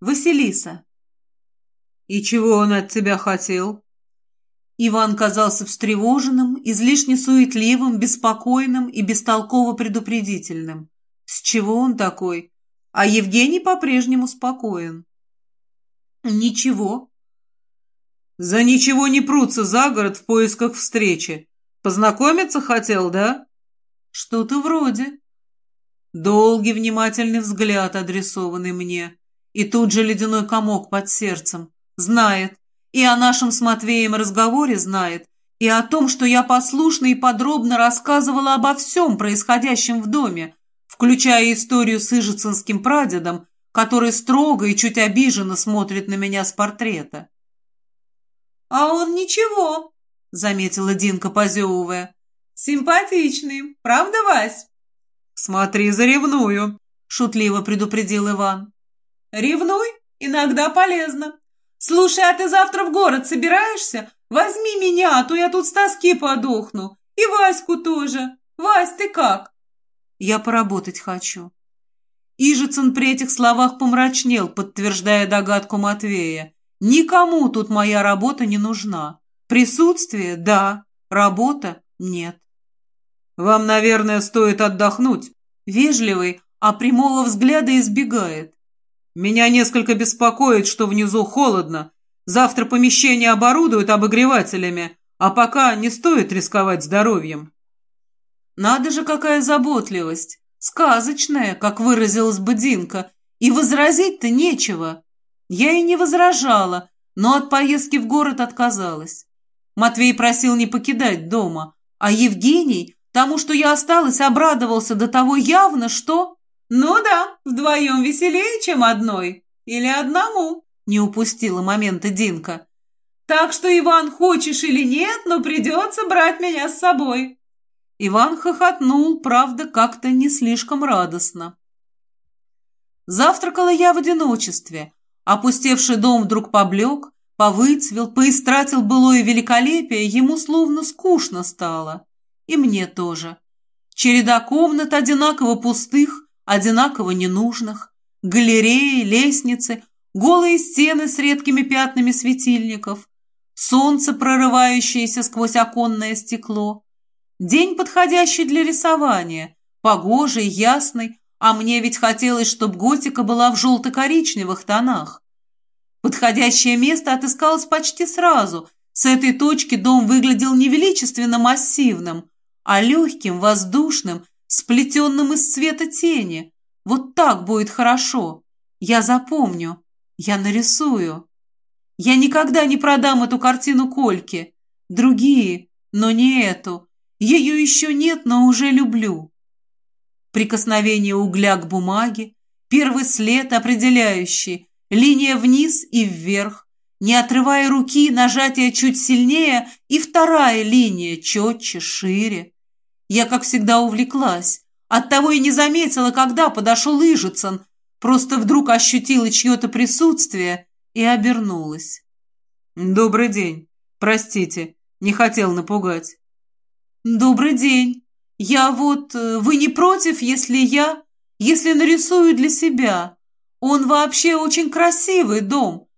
Василиса. И чего он от тебя хотел? Иван казался встревоженным, излишне суетливым, беспокойным и бестолково предупредительным. С чего он такой? А Евгений по-прежнему спокоен. Ничего. За ничего не прутся за город в поисках встречи. Познакомиться хотел, да? Что-то вроде. Долгий внимательный взгляд, адресованный мне. И тут же ледяной комок под сердцем. Знает. И о нашем с Матвеем разговоре знает. И о том, что я послушно и подробно рассказывала обо всем происходящем в доме, включая историю с Ижицинским прадедом, который строго и чуть обиженно смотрит на меня с портрета. «А он ничего», — заметила Динка, позевывая. «Симпатичный, правда, Вась?» «Смотри, заревную», — шутливо предупредил Иван. «Ревнуй, иногда полезно. Слушай, а ты завтра в город собираешься? Возьми меня, а то я тут с тоски подохну. И Ваську тоже. Вась, ты как?» «Я поработать хочу». Ижицын при этих словах помрачнел, подтверждая догадку Матвея. «Никому тут моя работа не нужна. Присутствие – да, работа – нет». «Вам, наверное, стоит отдохнуть». Вежливый, а прямого взгляда избегает. Меня несколько беспокоит, что внизу холодно. Завтра помещение оборудуют обогревателями, а пока не стоит рисковать здоровьем. Надо же, какая заботливость! Сказочная, как выразилась бы Динка. И возразить-то нечего. Я и не возражала, но от поездки в город отказалась. Матвей просил не покидать дома, а Евгений, тому, что я осталась, обрадовался до того явно, что... «Ну да, вдвоем веселее, чем одной. Или одному», — не упустила момента Динка. «Так что, Иван, хочешь или нет, но придется брать меня с собой». Иван хохотнул, правда, как-то не слишком радостно. Завтракала я в одиночестве. Опустевший дом вдруг поблек, повыцвел, поистратил былое великолепие, ему словно скучно стало. И мне тоже. Череда комнат одинаково пустых, одинаково ненужных, галереи, лестницы, голые стены с редкими пятнами светильников, солнце, прорывающееся сквозь оконное стекло. День, подходящий для рисования, погожий, ясный, а мне ведь хотелось, чтобы готика была в желто-коричневых тонах. Подходящее место отыскалось почти сразу. С этой точки дом выглядел не величественно массивным, а легким, воздушным, сплетенным из цвета тени. Вот так будет хорошо. Я запомню. Я нарисую. Я никогда не продам эту картину Кольке. Другие, но не эту. Ее еще нет, но уже люблю. Прикосновение угля к бумаге, первый след определяющий, линия вниз и вверх, не отрывая руки, нажатие чуть сильнее, и вторая линия четче, шире. Я, как всегда, увлеклась. Оттого и не заметила, когда подошел Ижицын. Просто вдруг ощутила чье-то присутствие и обернулась. «Добрый день. Простите, не хотел напугать». «Добрый день. Я вот... Э, вы не против, если я... Если нарисую для себя? Он вообще очень красивый дом.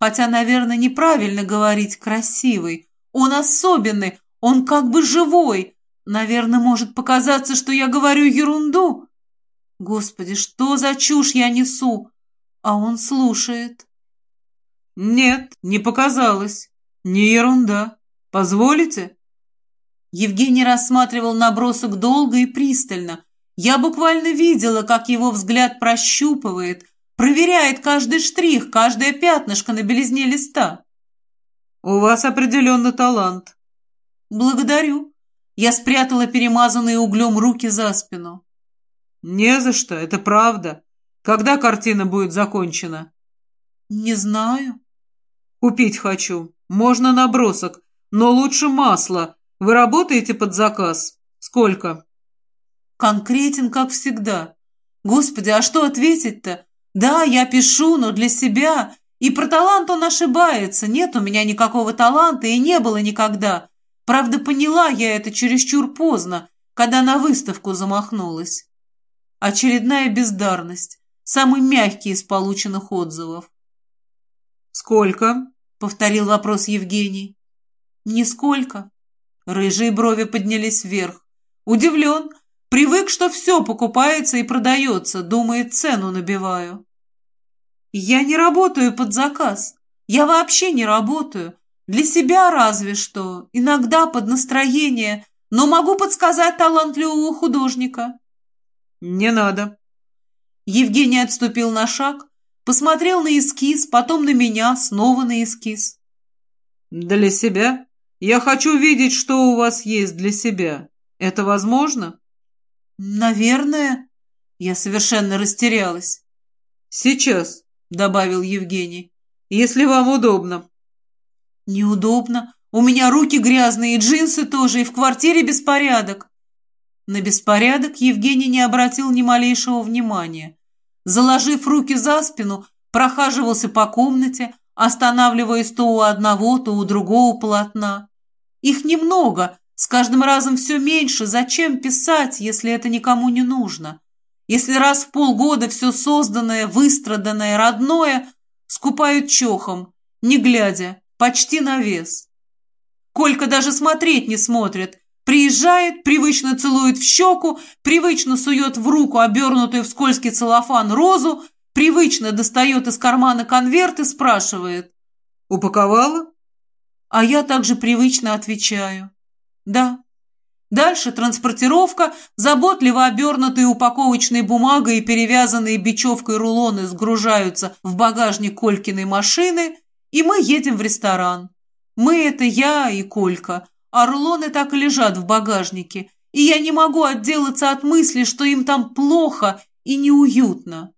Хотя, наверное, неправильно говорить «красивый». Он особенный, он как бы живой, Наверное, может показаться, что я говорю ерунду. Господи, что за чушь я несу? А он слушает. Нет, не показалось. Не ерунда. Позволите? Евгений рассматривал набросок долго и пристально. Я буквально видела, как его взгляд прощупывает, проверяет каждый штрих, каждое пятнышко на белизне листа. «У вас определенно талант». «Благодарю. Я спрятала перемазанные углем руки за спину. «Не за что, это правда. Когда картина будет закончена?» «Не знаю». «Купить хочу. Можно набросок, но лучше масло. Вы работаете под заказ? Сколько?» «Конкретен, как всегда. Господи, а что ответить-то? Да, я пишу, но для себя. И про талант он ошибается. Нет у меня никакого таланта и не было никогда. Правда, поняла я это чересчур поздно, когда на выставку замахнулась. Очередная бездарность. самый мягкий из полученных отзывов. «Сколько?» — повторил вопрос Евгений. «Нисколько». Рыжие брови поднялись вверх. Удивлен, привык, что все покупается и продается, думает, цену набиваю. «Я не работаю под заказ. Я вообще не работаю. Для себя разве что, иногда под настроение, но могу подсказать талантливого художника». «Не надо». Евгений отступил на шаг, посмотрел на эскиз, потом на меня, снова на эскиз. «Для себя? Я хочу видеть, что у вас есть для себя. Это возможно?» «Наверное». Я совершенно растерялась. «Сейчас», — добавил Евгений, — «если вам удобно». «Неудобно. У меня руки грязные, и джинсы тоже, и в квартире беспорядок». На беспорядок Евгений не обратил ни малейшего внимания. Заложив руки за спину, прохаживался по комнате, останавливаясь то у одного, то у другого полотна. Их немного, с каждым разом все меньше. Зачем писать, если это никому не нужно? Если раз в полгода все созданное, выстраданное, родное скупают чохом, не глядя, почти на вес. Колька даже смотреть не смотрит, Приезжает, привычно целует в щеку, привычно сует в руку обернутую в скользкий целлофан розу, привычно достает из кармана конверт и спрашивает. «Упаковала?» А я также привычно отвечаю. «Да». Дальше транспортировка, заботливо обернутые упаковочной бумагой и перевязанные бечевкой рулоны сгружаются в багажник Колькиной машины, и мы едем в ресторан. Мы – это я и Колька, рулоны так и лежат в багажнике, и я не могу отделаться от мысли, что им там плохо и неуютно.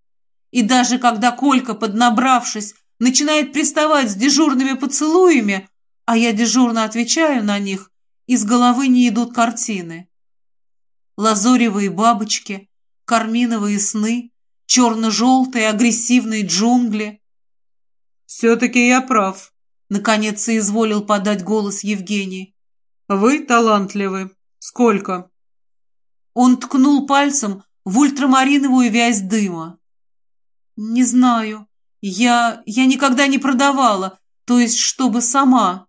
И даже когда Колька, поднабравшись, начинает приставать с дежурными поцелуями, а я дежурно отвечаю на них, из головы не идут картины. Лазоревые бабочки, карминовые сны, черно-желтые агрессивные джунгли. «Все-таки я прав», — наконец соизволил подать голос Евгений. «Вы талантливы. Сколько?» Он ткнул пальцем в ультрамариновую вязь дыма. «Не знаю. Я... я никогда не продавала, то есть чтобы сама».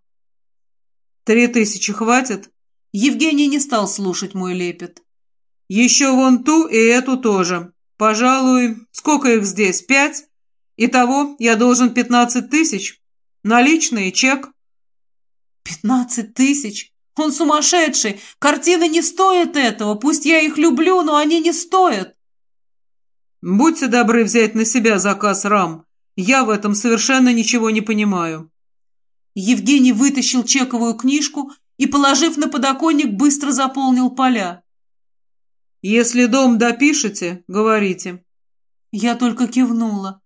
«Три тысячи хватит?» Евгений не стал слушать мой лепет. «Еще вон ту и эту тоже. Пожалуй, сколько их здесь? Пять? Итого я должен пятнадцать тысяч. Наличные, чек». «Пятнадцать тысяч? Он сумасшедший! Картины не стоят этого! Пусть я их люблю, но они не стоят!» «Будьте добры взять на себя заказ рам. Я в этом совершенно ничего не понимаю». Евгений вытащил чековую книжку и, положив на подоконник, быстро заполнил поля. «Если дом допишете, говорите». Я только кивнула.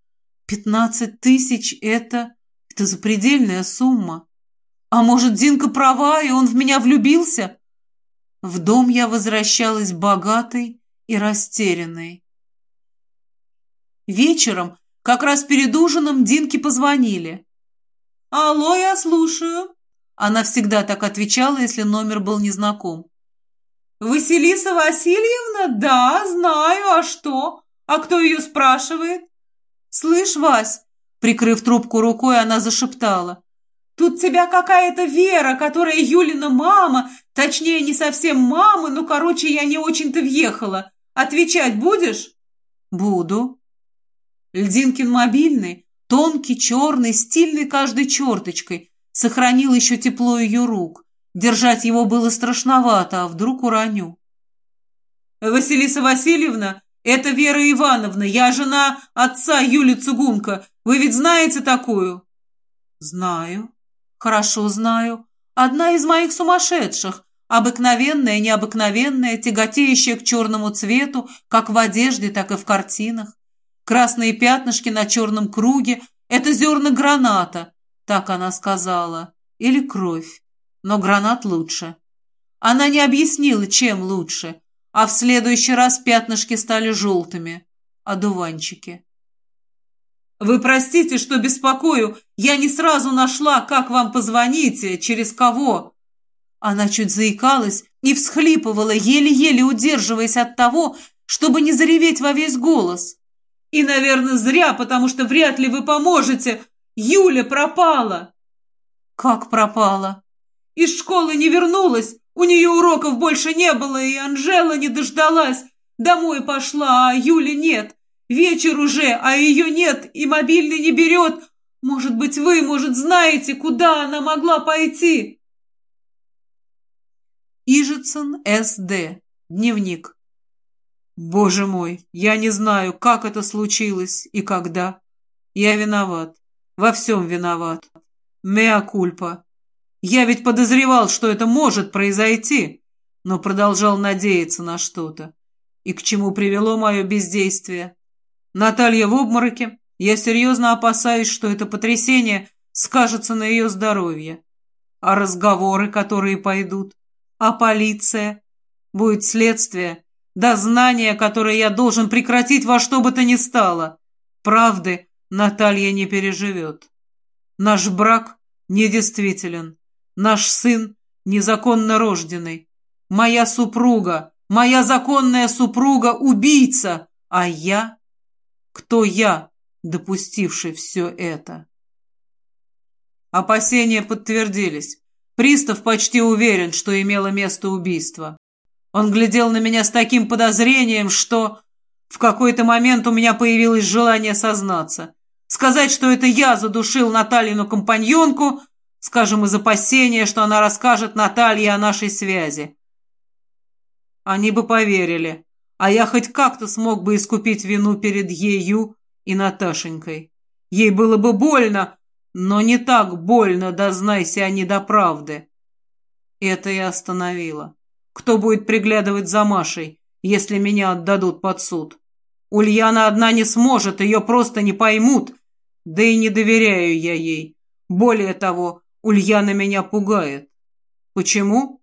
«Пятнадцать тысяч — это... это запредельная сумма». А может, Динка права, и он в меня влюбился? В дом я возвращалась богатой и растерянной. Вечером, как раз перед ужином, Динке позвонили. «Алло, я слушаю». Она всегда так отвечала, если номер был незнаком. «Василиса Васильевна? Да, знаю. А что? А кто ее спрашивает?» «Слышь, Вась», прикрыв трубку рукой, она зашептала. Тут тебя какая-то Вера, которая Юлина мама, точнее, не совсем мама, но, короче, я не очень-то въехала. Отвечать будешь? Буду. Льдинкин мобильный, тонкий, черный, стильный каждой черточкой, сохранил еще тепло ее рук. Держать его было страшновато, а вдруг уроню. «Василиса Васильевна, это Вера Ивановна, я жена отца Юли Цугунка. Вы ведь знаете такую?» «Знаю», Хорошо знаю. Одна из моих сумасшедших, обыкновенная, необыкновенная, тяготеющая к черному цвету, как в одежде, так и в картинах. Красные пятнышки на черном круге — это зерна граната, так она сказала, или кровь, но гранат лучше. Она не объяснила, чем лучше, а в следующий раз пятнышки стали желтыми, одуванчики. «Вы простите, что беспокою. Я не сразу нашла, как вам позвонить, через кого». Она чуть заикалась и всхлипывала, еле-еле удерживаясь от того, чтобы не зареветь во весь голос. И, наверное, зря, потому что вряд ли вы поможете. Юля пропала. Как пропала? Из школы не вернулась. У нее уроков больше не было, и Анжела не дождалась. Домой пошла, а Юли нет. Вечер уже, а ее нет, и мобильный не берет. Может быть, вы, может, знаете, куда она могла пойти?» Ижицын С.Д. Дневник. «Боже мой, я не знаю, как это случилось и когда. Я виноват. Во всем виноват. Меа кульпа. Я ведь подозревал, что это может произойти, но продолжал надеяться на что-то. И к чему привело мое бездействие? Наталья в обмороке. Я серьезно опасаюсь, что это потрясение скажется на ее здоровье. А разговоры, которые пойдут? А полиция? Будет следствие? Дознание, которое я должен прекратить во что бы то ни стало. Правды Наталья не переживет. Наш брак недействителен. Наш сын незаконно рожденный. Моя супруга, моя законная супруга убийца, а я? Кто я, допустивший все это? Опасения подтвердились. Пристав почти уверен, что имело место убийство. Он глядел на меня с таким подозрением, что в какой-то момент у меня появилось желание сознаться. Сказать, что это я задушил Наталину компаньонку, Скажем, из опасения, что она расскажет Наталье о нашей связи. Они бы поверили, а я хоть как-то смог бы искупить вину перед ею и Наташенькой. Ей было бы больно, но не так больно, дознайся они до правды. Это я остановила. Кто будет приглядывать за Машей, если меня отдадут под суд? Ульяна одна не сможет, ее просто не поймут, да и не доверяю я ей. Более того, Ульяна меня пугает. Почему?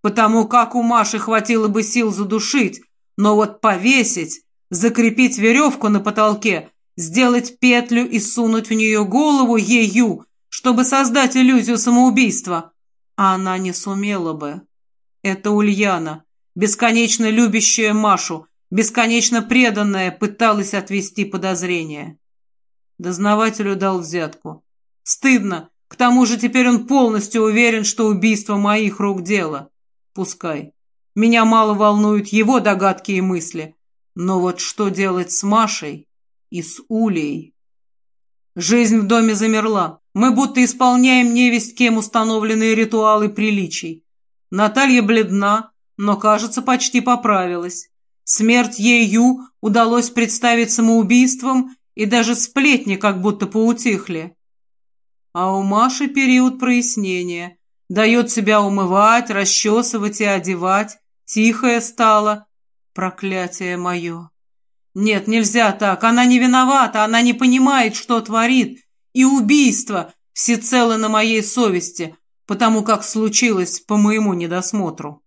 Потому как у Маши хватило бы сил задушить, но вот повесить, закрепить веревку на потолке, сделать петлю и сунуть в нее голову ею, чтобы создать иллюзию самоубийства, а она не сумела бы. Это Ульяна, бесконечно любящая Машу, бесконечно преданная, пыталась отвести подозрения. Дознавателю дал взятку. Стыдно, к тому же теперь он полностью уверен, что убийство моих рук дело. Пускай. Меня мало волнуют его догадки и мысли. Но вот что делать с Машей и с Улей? Жизнь в доме замерла. Мы будто исполняем невесть кем установленные ритуалы приличий. Наталья бледна, но, кажется, почти поправилась. Смерть ею удалось представить самоубийством, и даже сплетни как будто поутихли. А у Маши период прояснения. Дает себя умывать, расчесывать и одевать. Тихая стала. Проклятие мое. Нет, нельзя так. Она не виновата, она не понимает, что творит. И убийство всецело на моей совести, потому как случилось по моему недосмотру.